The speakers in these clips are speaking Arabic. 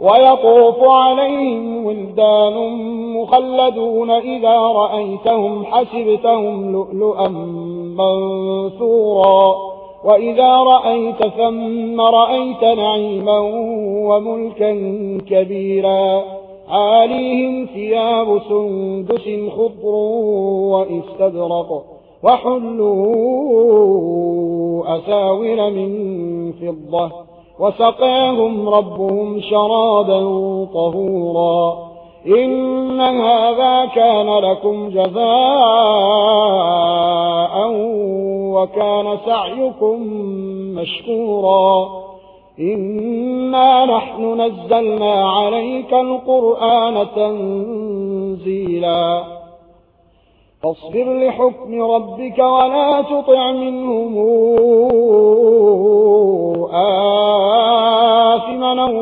ويطوف عليهم ولدان مخلدون إذا رأيتهم حسبتهم لؤلؤا منثورا وإذا رأيت ثم رأيت نعيما وملكا كبيرا عاليهم ثياب سندس خضر وإستدرق وحلوا أساور من فضة وسقاهم ربهم شرابا طهورا. إن هذا كان لكم جزاء وكان سعيكم مشكورا. إنا نحن نزلنا عليك القرآن تنزيلا. فاصبر لحكم ربك ولا تطع منهم آمين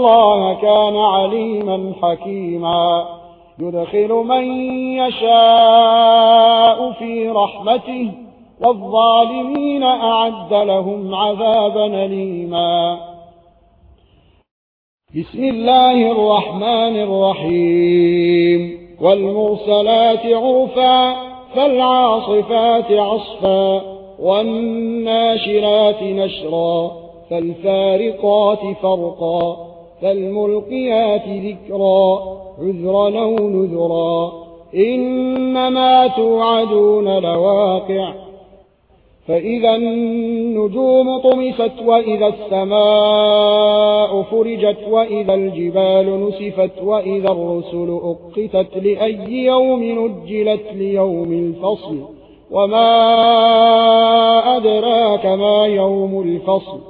الله كان عليما حكيما. يدخل من يشاء في رحمته والظالمين أعد لهم عذابا ليما بسم الله الرحمن الرحيم. والمرسلات عرفا فالعاصفات عصفا والناشرات نشرا فالفارقات فرقا. فالملقيات ذكرا عذرا أو نذرا. إنما توعدون لواقع. فإذا النجوم طمست وإذا السماء فرجت وإذا الجبال نسفت وإذا الرسل أقتت لأي يوم نجلت ليوم الفصل. وما أدراك ما يوم الفصل.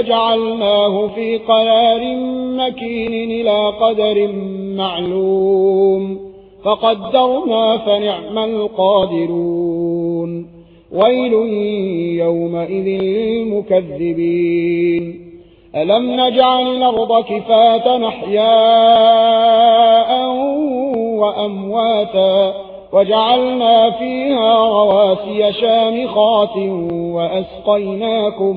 فجعلناه في قرار مكين إلى قدر معلوم. فقدرنا فنعم القادرون. ويل يومئذ للمكذبين. ألم نجعل الأرض كفاة نحياء وأمواتا وجعلنا فيها رواسي شامخات وأسقيناكم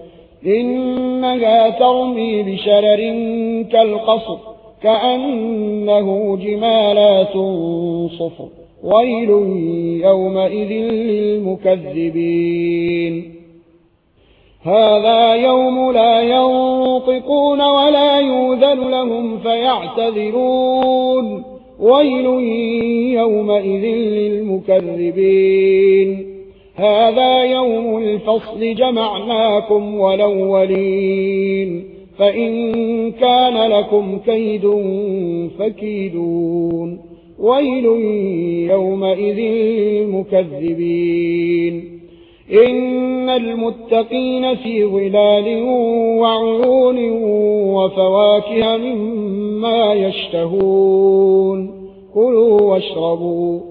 إنها ترمي بشرر كالقصر كأنه جمالات صفر ويل يومئذ للمكذبين. هذا يوم لا ينطقون ولا يوذن لهم فيعتذرون ويل يومئذ للمكذبين. هذا يوم الفصل جمعناكم ولولين فإن كان لكم كيد فكيدون. ويل يومئذ المكذبين إن المتقين في ظلال وعيون وفواكه مما يشتهون. كلوا واشربوا.